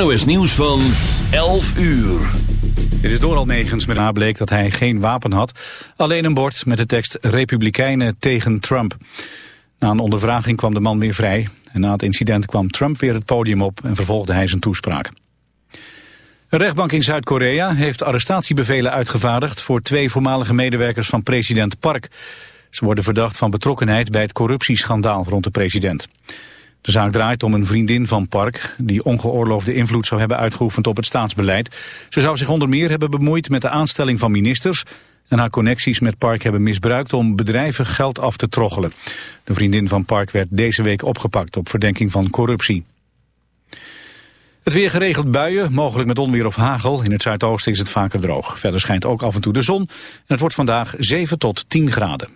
NOS Nieuws van 11 uur. Dit is door Negens met bleek dat hij geen wapen had. Alleen een bord met de tekst Republikeinen tegen Trump. Na een ondervraging kwam de man weer vrij. En na het incident kwam Trump weer het podium op en vervolgde hij zijn toespraak. Een rechtbank in Zuid-Korea heeft arrestatiebevelen uitgevaardigd... voor twee voormalige medewerkers van president Park. Ze worden verdacht van betrokkenheid bij het corruptieschandaal rond de president. De zaak draait om een vriendin van Park... die ongeoorloofde invloed zou hebben uitgeoefend op het staatsbeleid. Ze zou zich onder meer hebben bemoeid met de aanstelling van ministers... en haar connecties met Park hebben misbruikt om bedrijven geld af te troggelen. De vriendin van Park werd deze week opgepakt op verdenking van corruptie. Het weer geregeld buien, mogelijk met onweer of hagel. In het zuidoosten is het vaker droog. Verder schijnt ook af en toe de zon. En het wordt vandaag 7 tot 10 graden.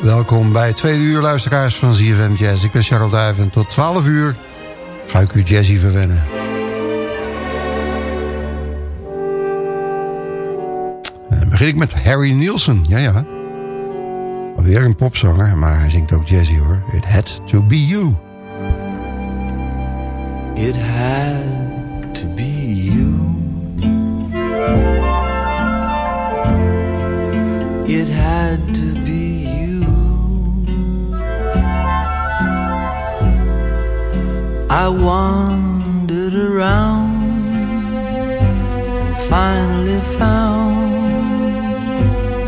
Welkom bij tweede uur luisteraars van ZFM Jazz. Ik ben Charles Duiven. Tot 12 uur ga ik u jazzy verwennen. En dan begin ik met Harry Nielsen. Ja, ja. Alweer een popzanger, maar hij zingt ook jazzy hoor. It had to be you. It had to be you. It had to be I wandered around and finally found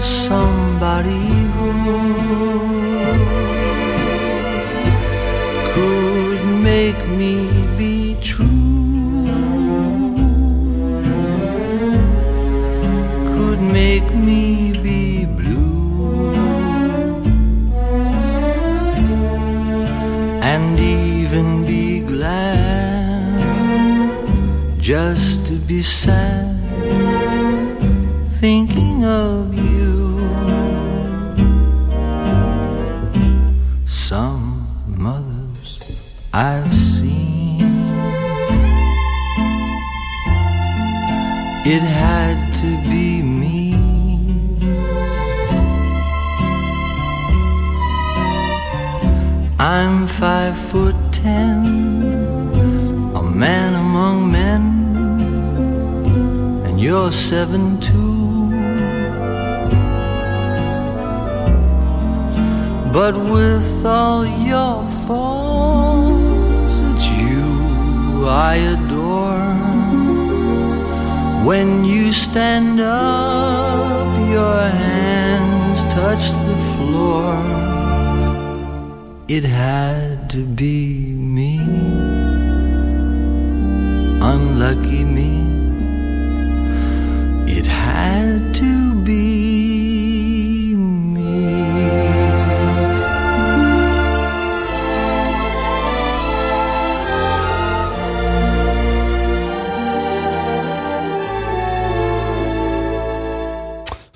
somebody who could make me just to be sad thinking of you. Some mothers I've seen. It had to be me. I'm five foot ten, you're seven too. But with all your faults, it's you I adore. When you stand up, your hands touch the floor. It had to be me, unlucky me.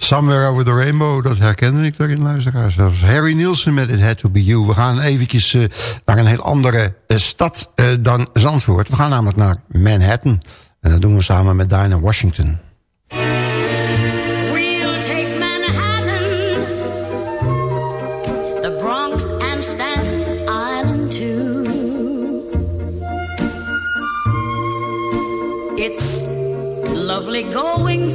Somewhere Over the Rainbow, dat herkende ik daarin, luisteraars. Dat Harry Nielsen met It Had To Be You. We gaan eventjes eh, naar een heel andere eh, stad eh, dan Zandvoort. We gaan namelijk naar Manhattan. En dat doen we samen met Dinah Washington. The and Staten Island too. It's lovely going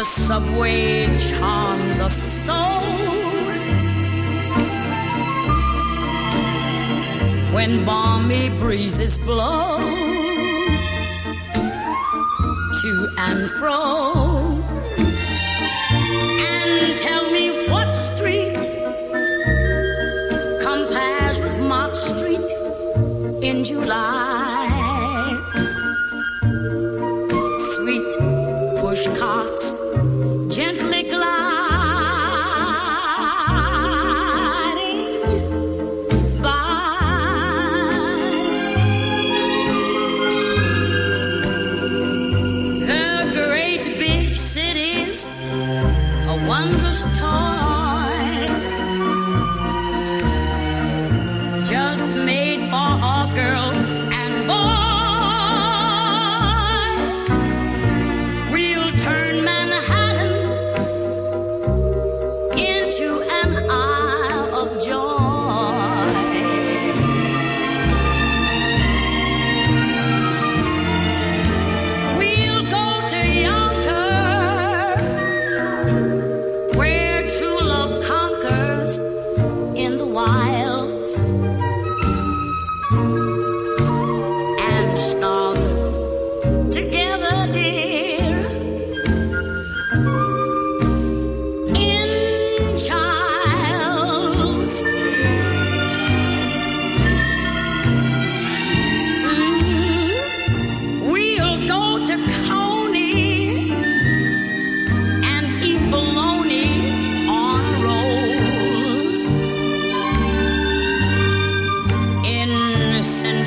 The subway charms us so. When balmy breezes blow to and fro.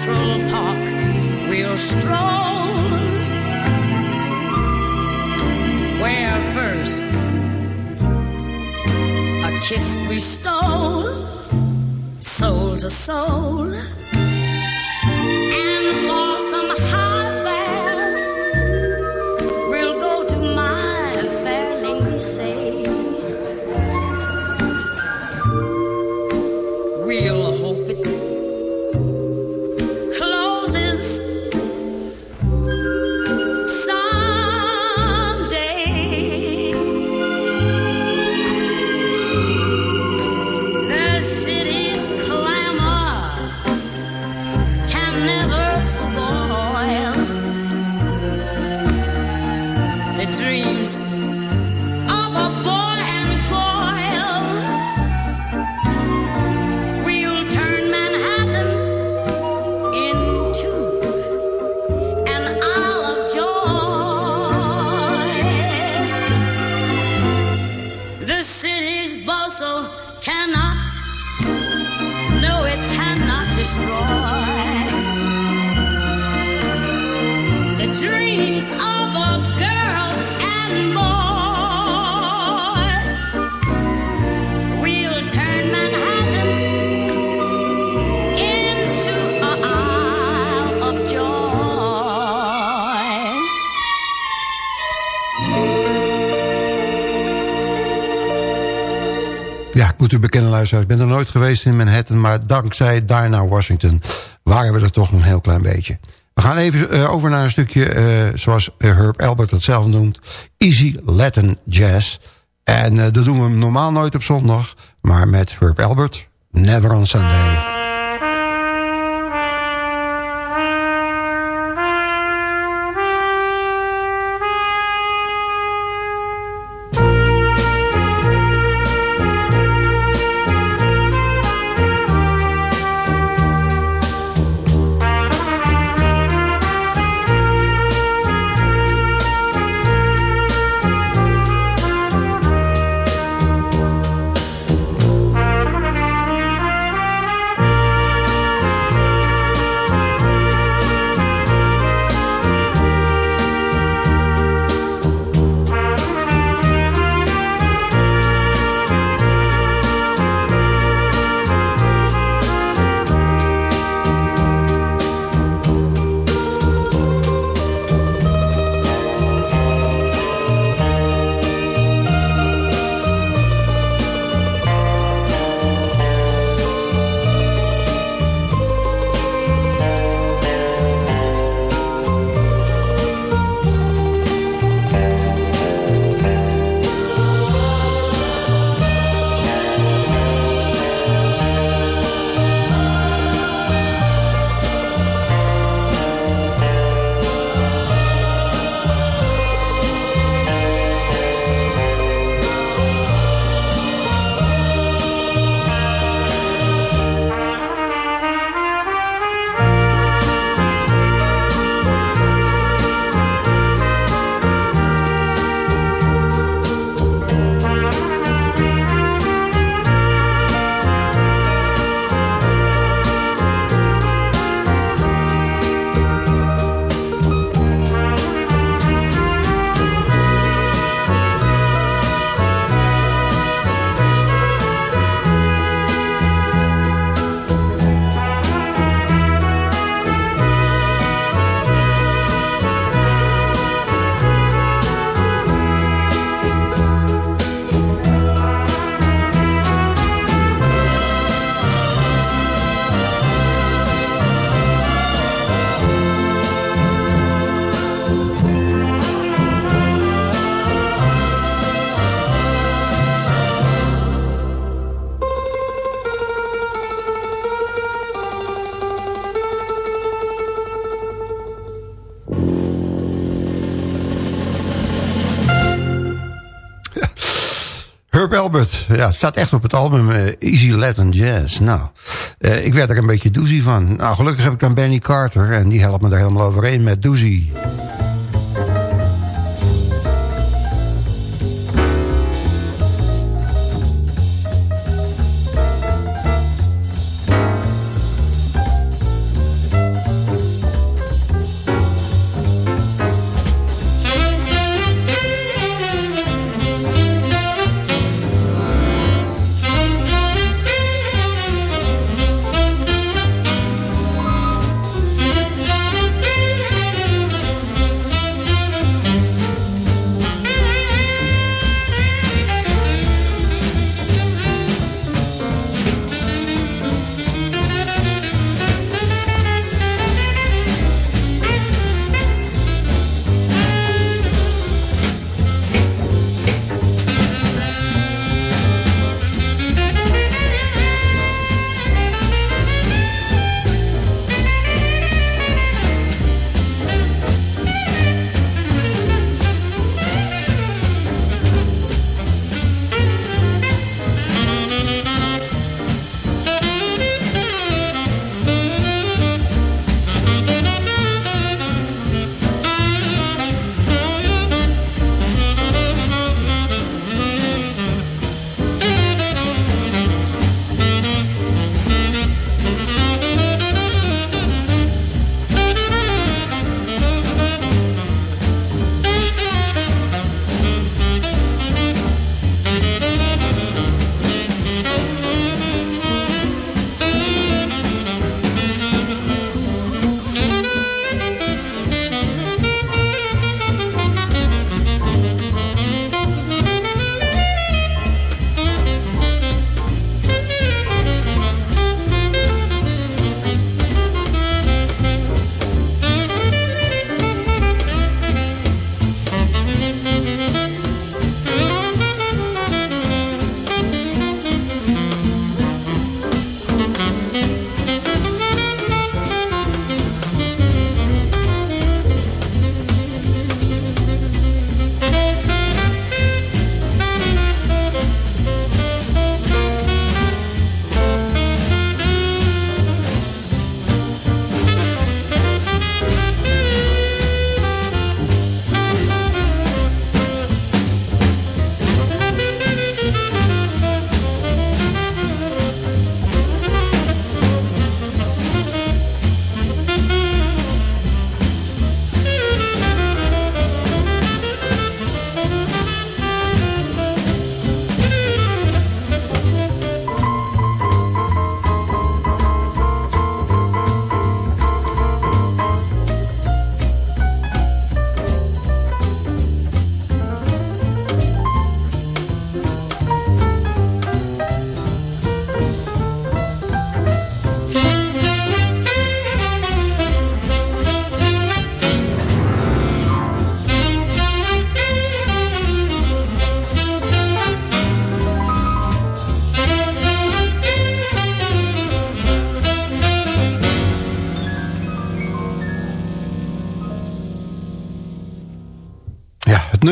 Central Park, we'll stroll. Where first a kiss we stole, soul to soul. And for some high Ja, ik ben er nooit geweest in Manhattan... maar dankzij Dinah Washington waren we er toch een heel klein beetje. We gaan even eh, over naar een stukje, eh, zoals Herb Albert het zelf noemt... Easy Latin Jazz. En eh, dat doen we normaal nooit op zondag... maar met Herb Albert, Never on Sunday. Ja, het staat echt op het album eh, Easy Latin Jazz. Nou, eh, ik werd er een beetje doozy van. Nou, gelukkig heb ik dan Benny Carter. En die helpt me daar helemaal overheen met doozy.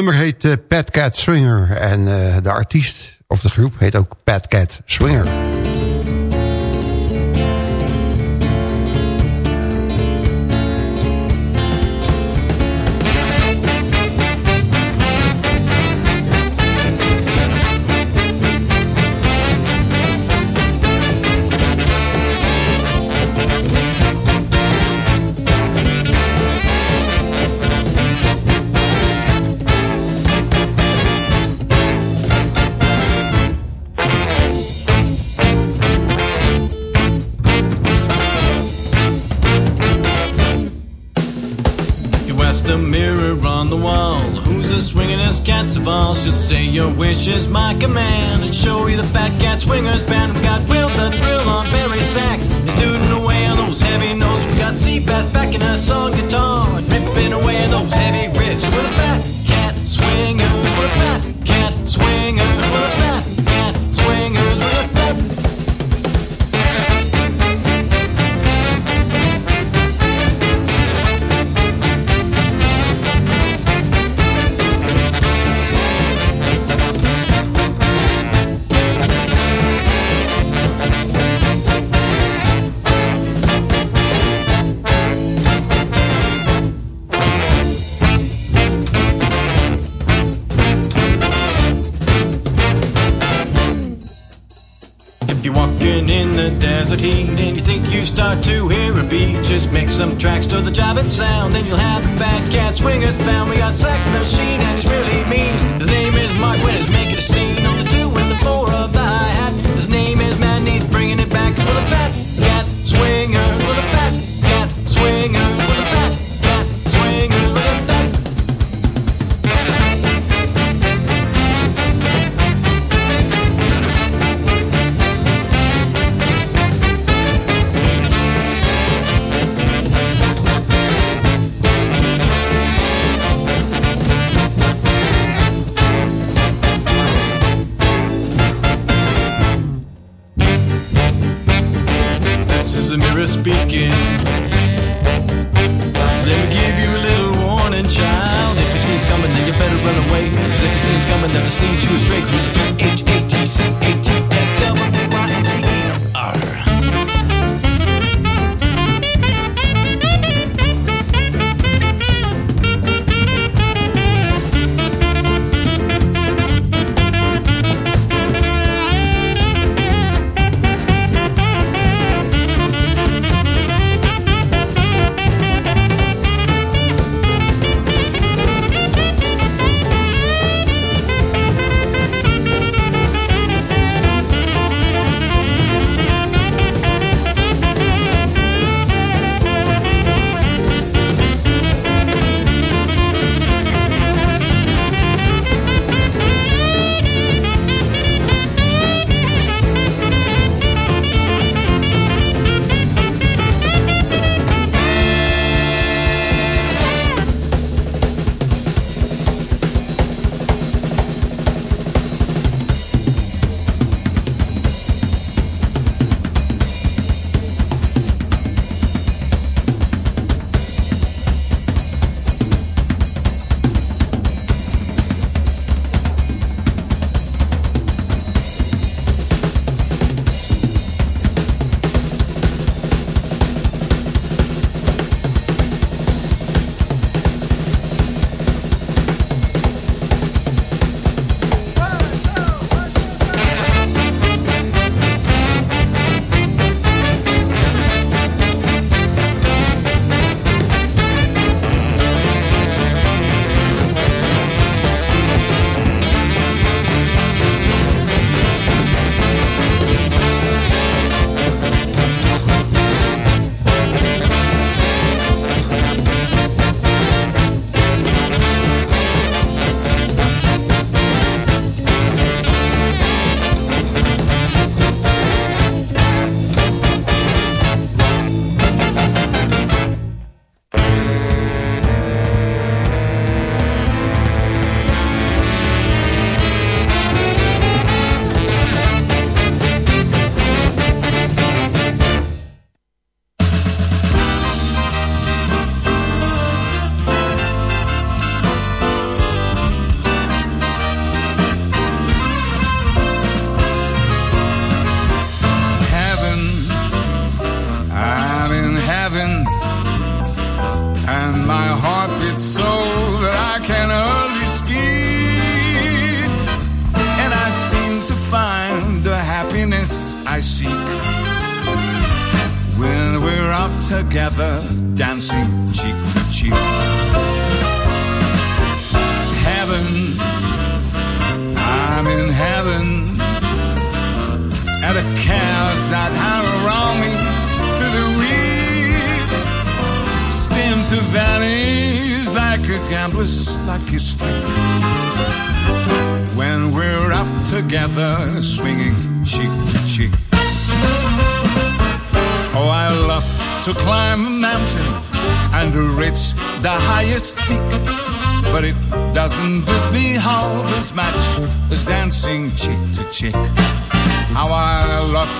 Nummer heet eh, Pat Cat Swinger. En eh, de artiest, of de groep, heet ook Pat Cat Swinger.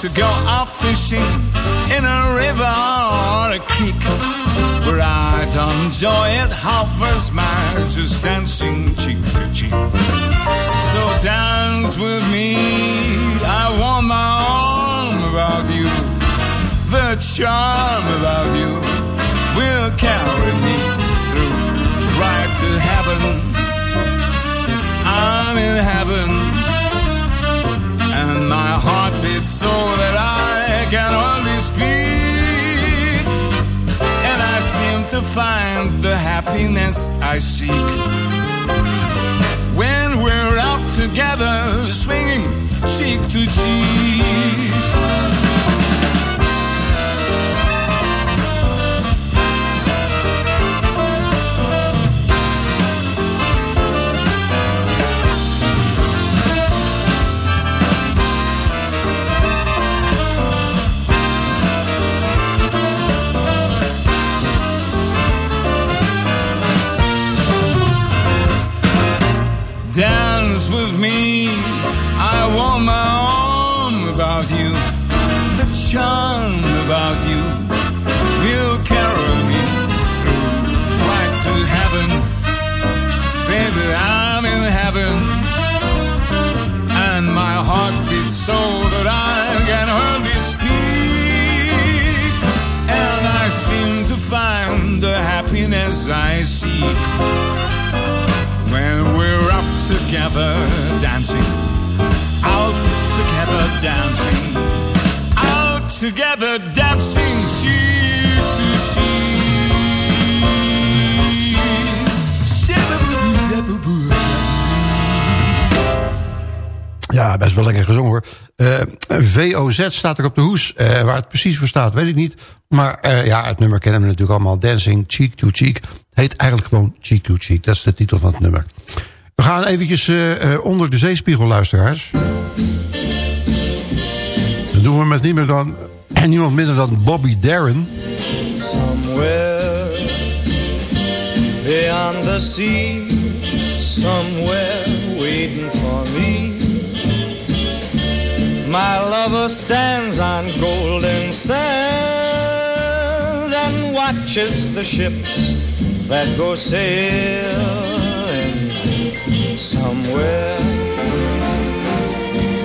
to go out fishing in a river or a creek where I don't enjoy it half as much as dancing cheek to cheek. So dance with me, I want my arm about you. The charm about you will carry me. Happiness I seek. When we're out together, swinging cheek to cheek. Happiness I seek when we're up together dancing, out together dancing, out together dancing Ja, best wel lekker gezongen hoor. Eh, VOZ staat er op de hoes. Eh, waar het precies voor staat, weet ik niet. Maar eh, ja, het nummer kennen we natuurlijk allemaal. Dancing Cheek to Cheek. Heet eigenlijk gewoon Cheek to Cheek. Dat is de titel van het nummer. We gaan eventjes onder de zeespiegel, luisteraars. Dat doen we met niemand, dan, en niemand minder dan Bobby Darren. Somewhere beyond the sea, somewhere waiting for me. My lover stands on golden sands and watches the ships that go sailing somewhere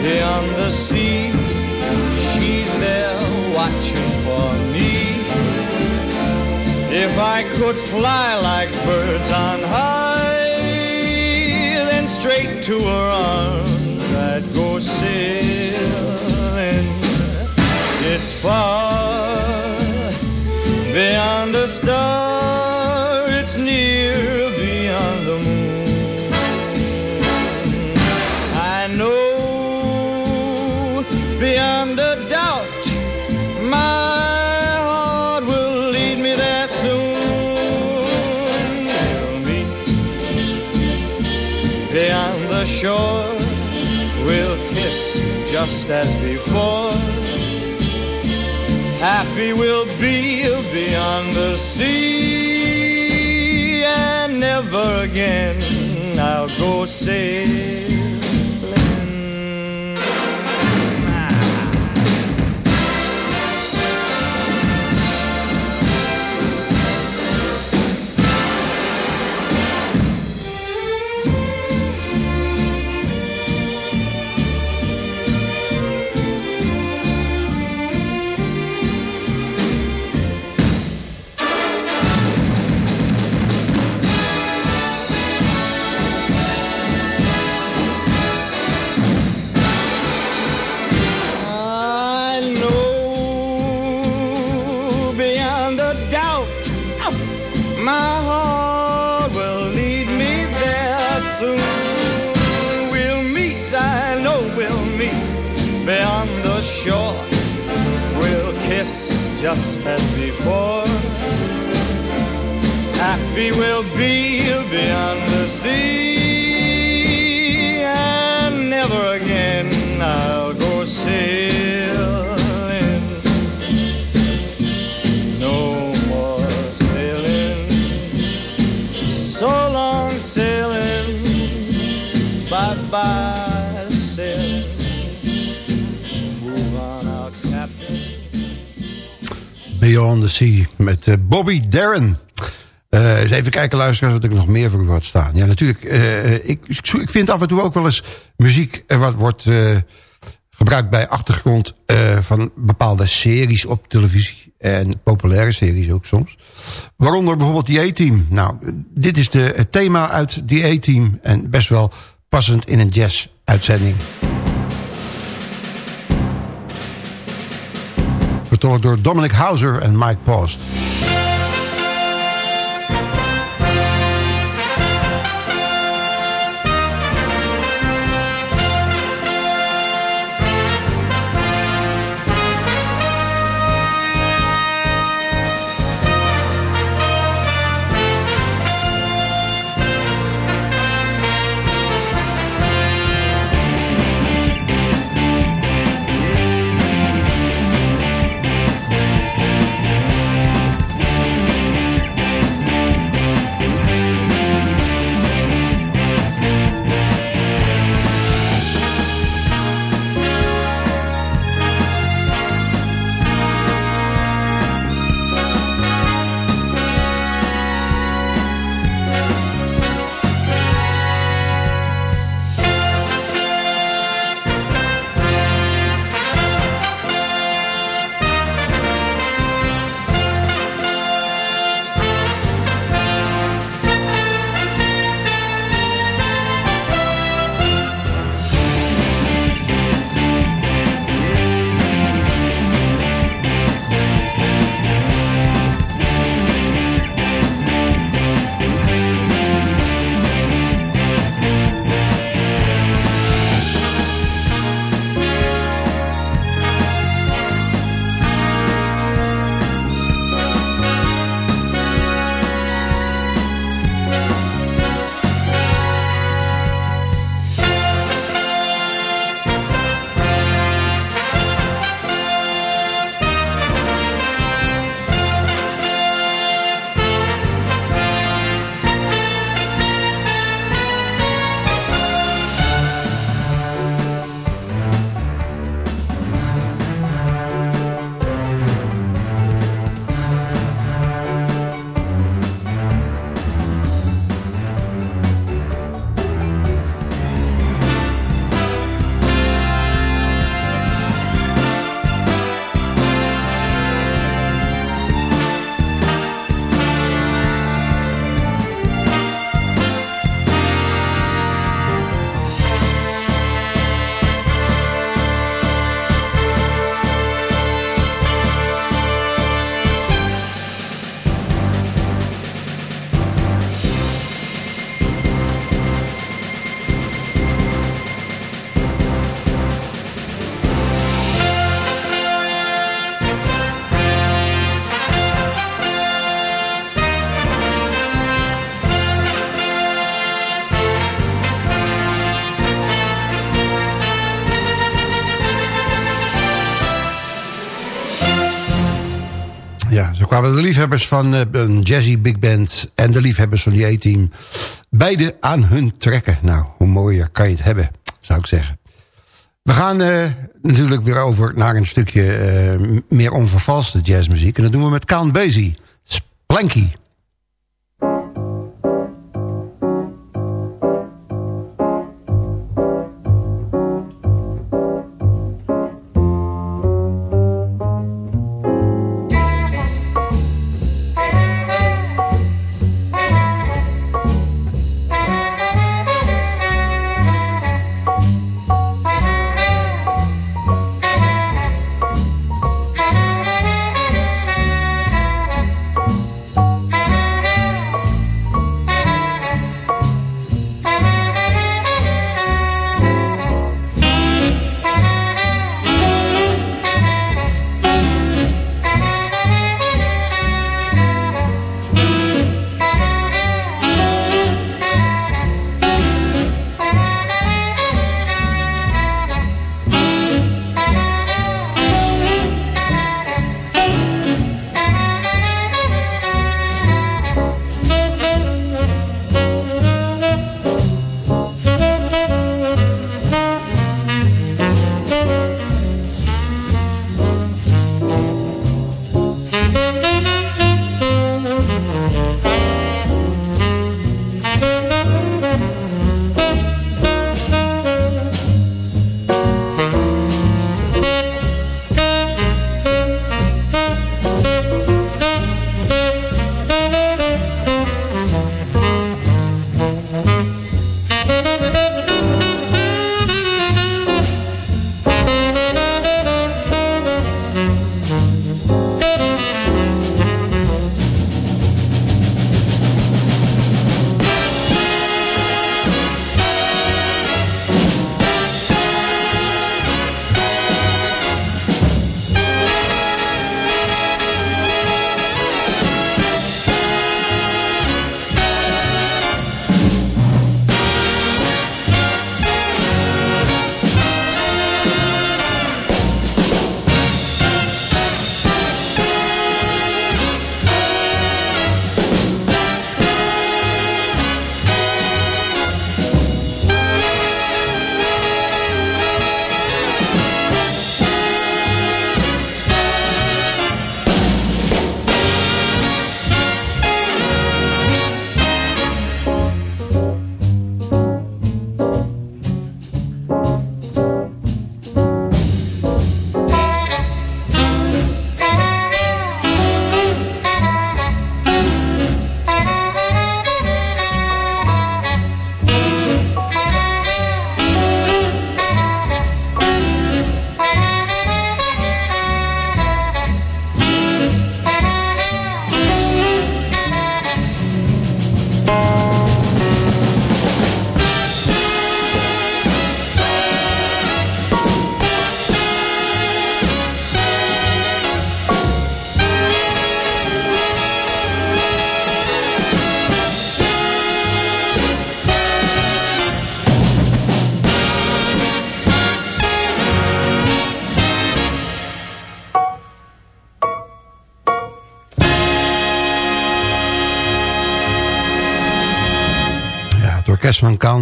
beyond the sea. She's there watching for me. If I could fly like birds on high, then straight to her arms I'd go sailing. It's far beyond a star, just as before. Happy we'll be beyond the sea, and never again I'll go sailing. As before. Happy we'll be beyond Met eh, Bobby Darren. Eh, eens even kijken, luisteraars, wat ik nog meer voor u had staan. Ja, natuurlijk, eh, ik, ik vind af en toe ook wel eens muziek... wat wordt gebruikt bij achtergrond van bepaalde series op televisie. En populaire series ook soms. Waaronder bijvoorbeeld The A-Team. Nou, dit is de, het thema uit The A-Team. En best wel passend in een jazz-uitzending. Door Dominic Hauser en Mike Post. De liefhebbers van eh, een jazzy big band... en de liefhebbers van die A-team... beide aan hun trekken. Nou, hoe mooier kan je het hebben, zou ik zeggen. We gaan eh, natuurlijk weer over naar een stukje eh, meer onvervalste jazzmuziek. En dat doen we met Count Basie. Splanky.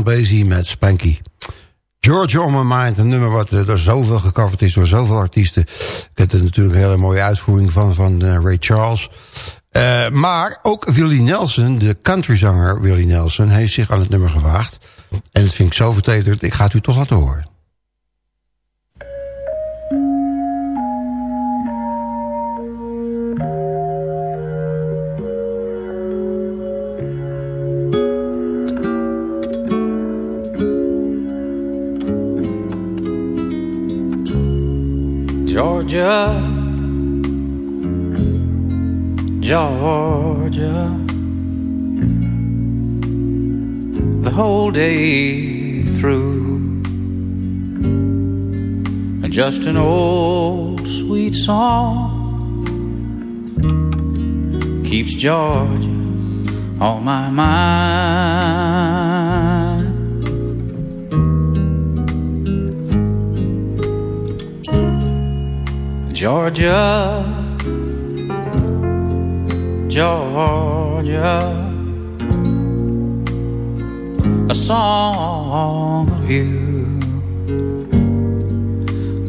Count met Spanky. Georgia on My Mind, een nummer wat eh, door zoveel gecoverd is door zoveel artiesten. Ik heb er natuurlijk een hele mooie uitvoering van, van eh, Ray Charles. Eh, maar ook Willie Nelson, de countryzanger Willie Nelson... heeft zich aan het nummer gewaagd. En dat vind ik zo vertederend, ik ga het u toch laten horen. Georgia, Georgia, the whole day through. And just an old sweet song keeps Georgia on my mind. Georgia, Georgia, a song of you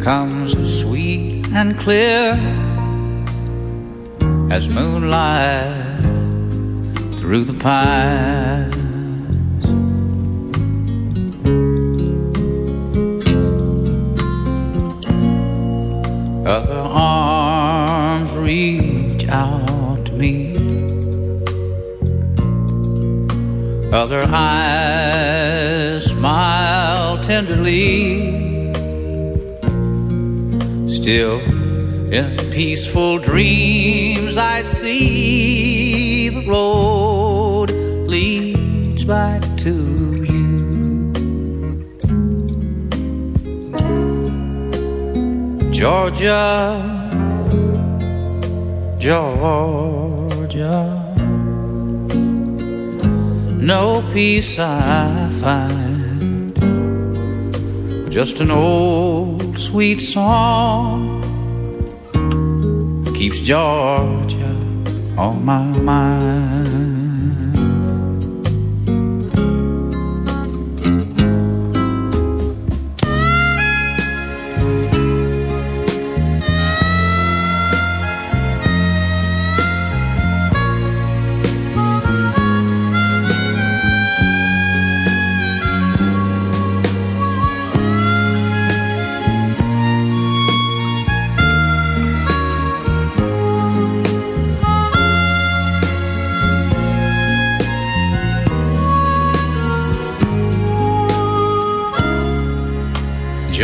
comes sweet and clear as moonlight through the pines. Reach out to me. Other eyes smile tenderly. Still, in peaceful dreams, I see the road leads back to you. Georgia, Georgia. No peace I find, just an old sweet song keeps Georgia on my mind.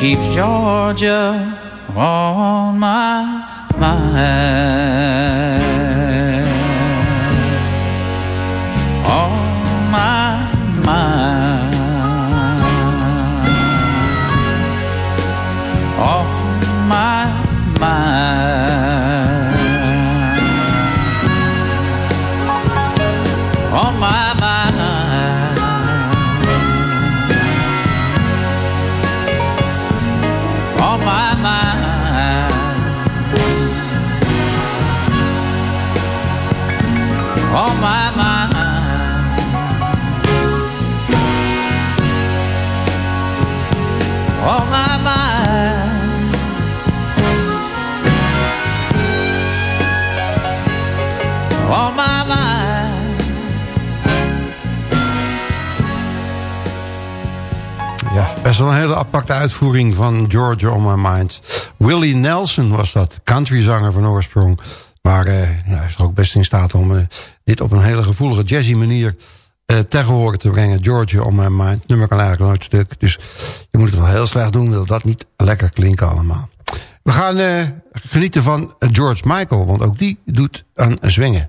keeps Georgia on my mind. Wel een hele aparte uitvoering van Georgia on My Mind. Willie Nelson was dat, countryzanger van oorsprong. Maar eh, hij is er ook best in staat om eh, dit op een hele gevoelige jazzy manier horen te brengen. Georgia on My Mind. Nummer kan eigenlijk nooit stuk. Dus je moet het wel heel slecht doen, wil dat niet lekker klinken allemaal. We gaan genieten van George Michael, want ook die doet aan zwingen.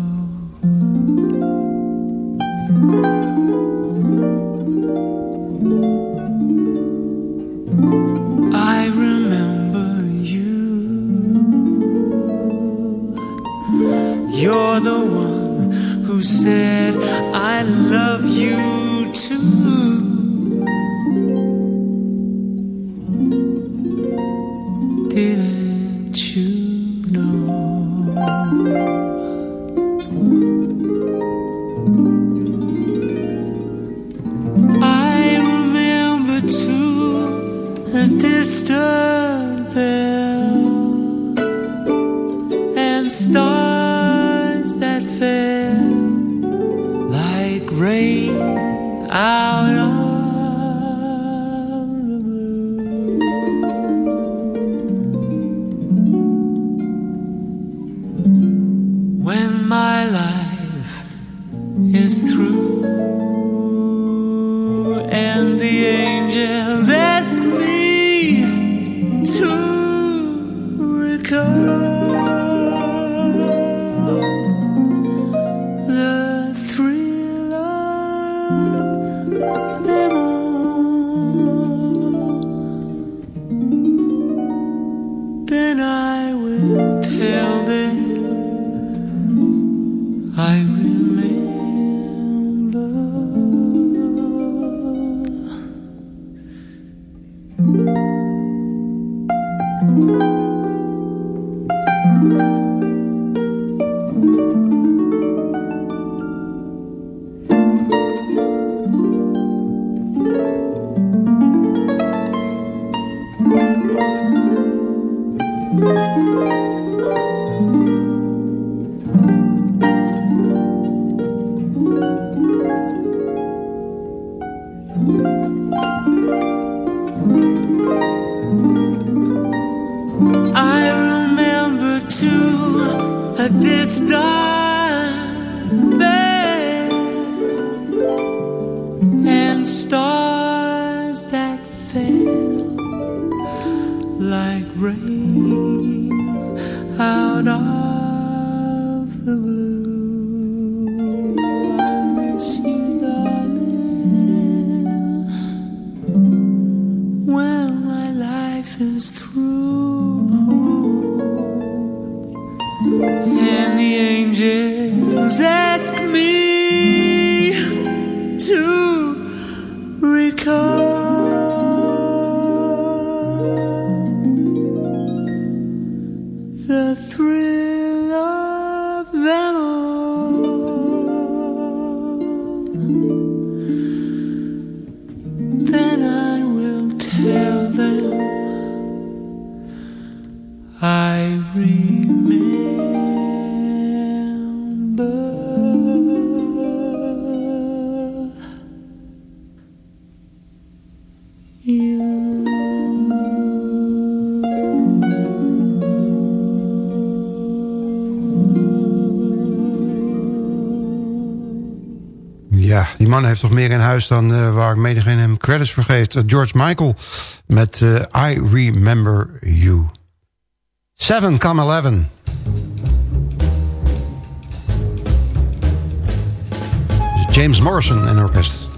You're the one who said, I love you too. Didn't you know? I remember too a distant is through. Die man heeft toch meer in huis dan uh, waar menigeen hem credits vergeeft. geeft. Eh, George Michael met eh, I Remember You. 7 come 11. James Morrison en orkest.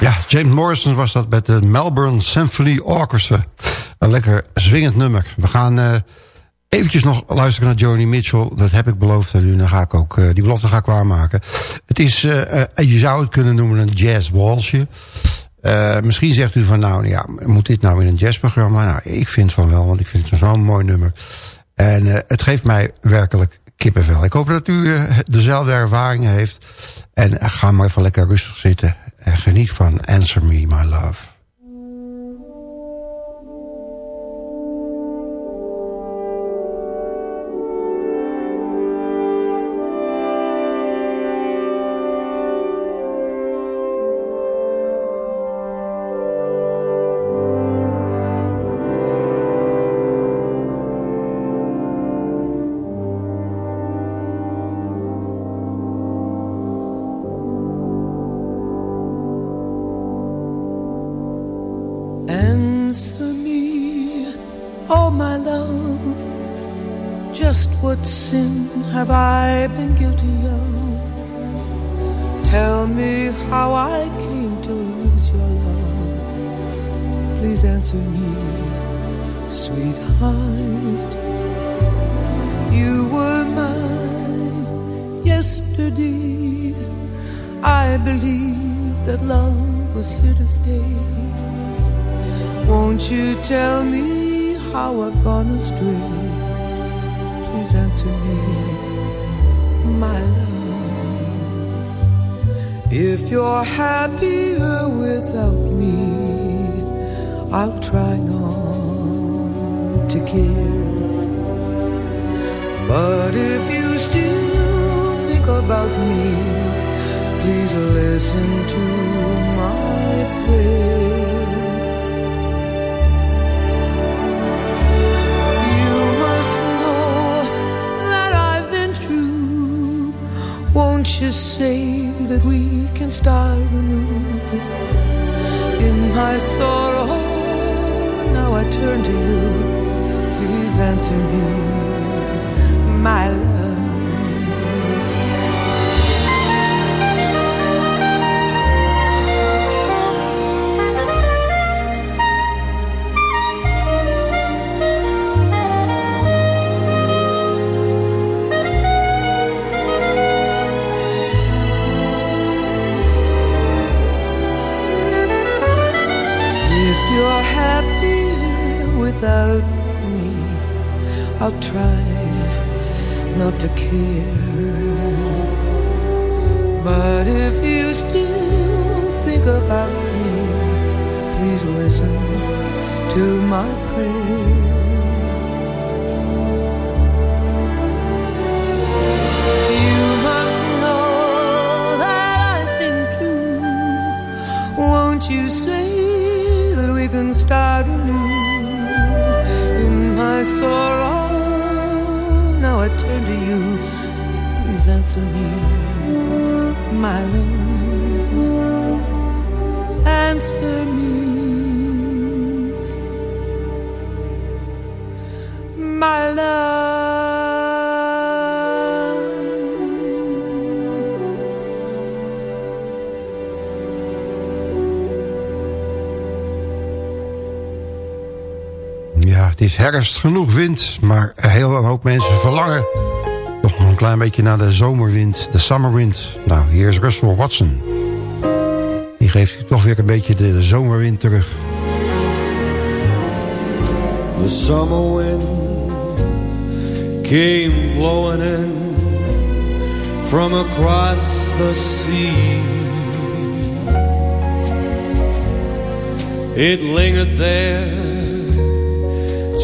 Ja, James Morrison was dat met de Melbourne Symphony Orchestra. Een lekker zwingend nummer. We gaan uh, eventjes nog luisteren naar Joni Mitchell. Dat heb ik beloofd u. Dan ga ik ook, uh, die belofte ga ik waarmaken. Het is, uh, je zou het kunnen noemen een jazzwalsje. misschien zegt u van nou, ja, moet dit nou in een jazzprogramma? Nou, ik vind van wel, want ik vind het zo'n mooi nummer. En het geeft mij werkelijk kippenvel. Ik hoop dat u dezelfde ervaringen heeft. En ga maar even lekker rustig zitten. En geniet van Answer Me, My Love. To care. But if you still think about me, please listen to my prayer. You must know that I've been true. Won't you say that we can start anew? In my sorrow, now I turn to you. Answer me, my love. But if you still think about me, please listen to my prayer. Het is herfst, genoeg wind, maar heel een hoop mensen verlangen toch nog een klein beetje naar de zomerwind, de summerwind. Nou, hier is Russell Watson. Die geeft u toch weer een beetje de zomerwind terug. The summer wind came blowing in from across the sea. It lingered there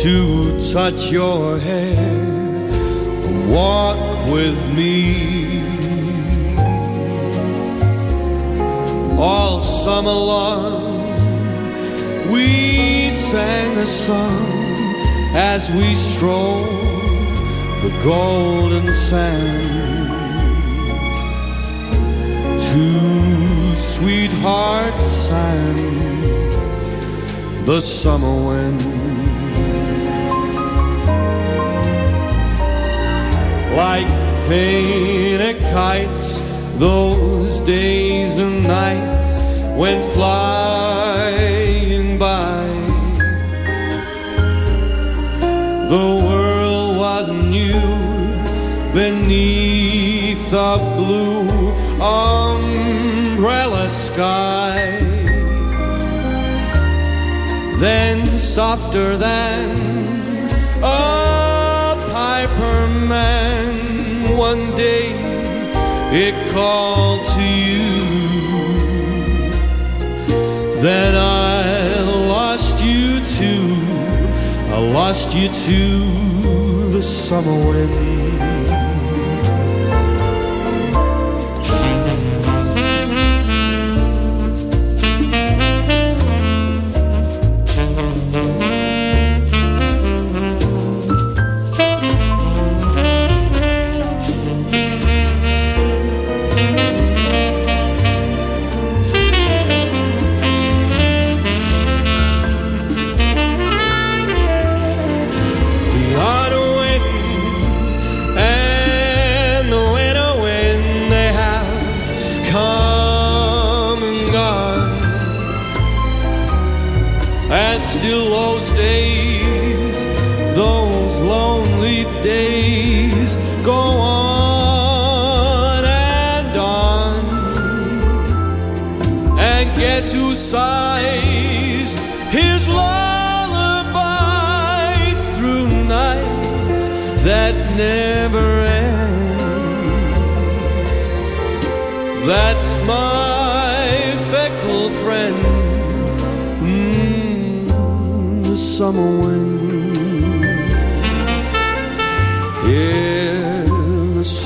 to touch your hair, walk with me. All summer long, we sang a song as we strolled the golden sand. Two sweethearts sang the summer wind. Like painted kites, those days and nights went flying by. The world was new beneath a blue umbrella sky. Then softer than a piper man one day it called to you. Then I lost you too. I lost you to the summer wind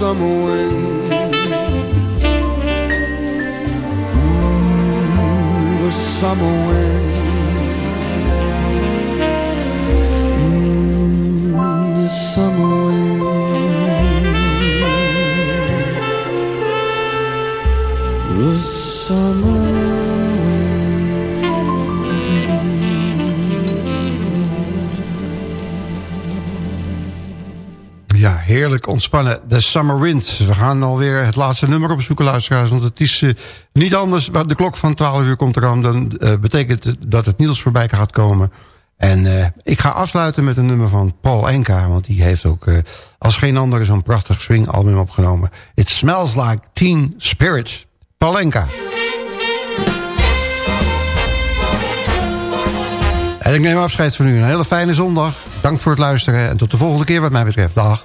summer wind. Ooh, the summer wind. Heerlijk ontspannen. The Summer Wind. We gaan alweer het laatste nummer opzoeken, luisteraars. Want het is eh, niet anders. De klok van 12 uur komt eraan. Dan eh, betekent het dat het Niels voorbij gaat komen. En eh, ik ga afsluiten met een nummer van Paul Enka. Want die heeft ook als geen ander zo'n prachtig swingalbum opgenomen. It Smells Like Teen Spirits. Paul Enka. En ik neem afscheid van u. Een hele fijne zondag. Dank voor het luisteren. En tot de volgende keer wat mij betreft. Dag.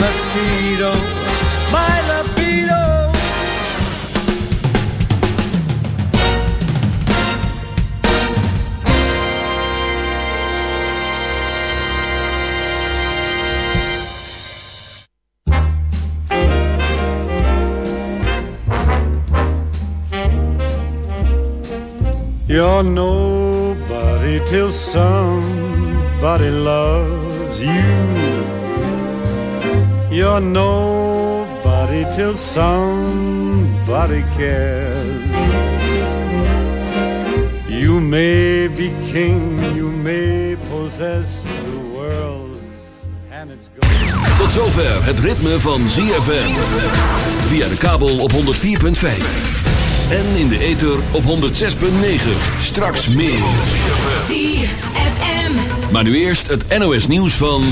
Mosquito, my libido. You're nobody till somebody loves you. You're nobody till somebody cares. You may be king, you may possess the world, and it's gone. Tot zover het ritme van ZFM. Via de kabel op 104.5. En in de ether op 106.9. Straks meer. ZFM. Maar nu eerst het NOS nieuws van...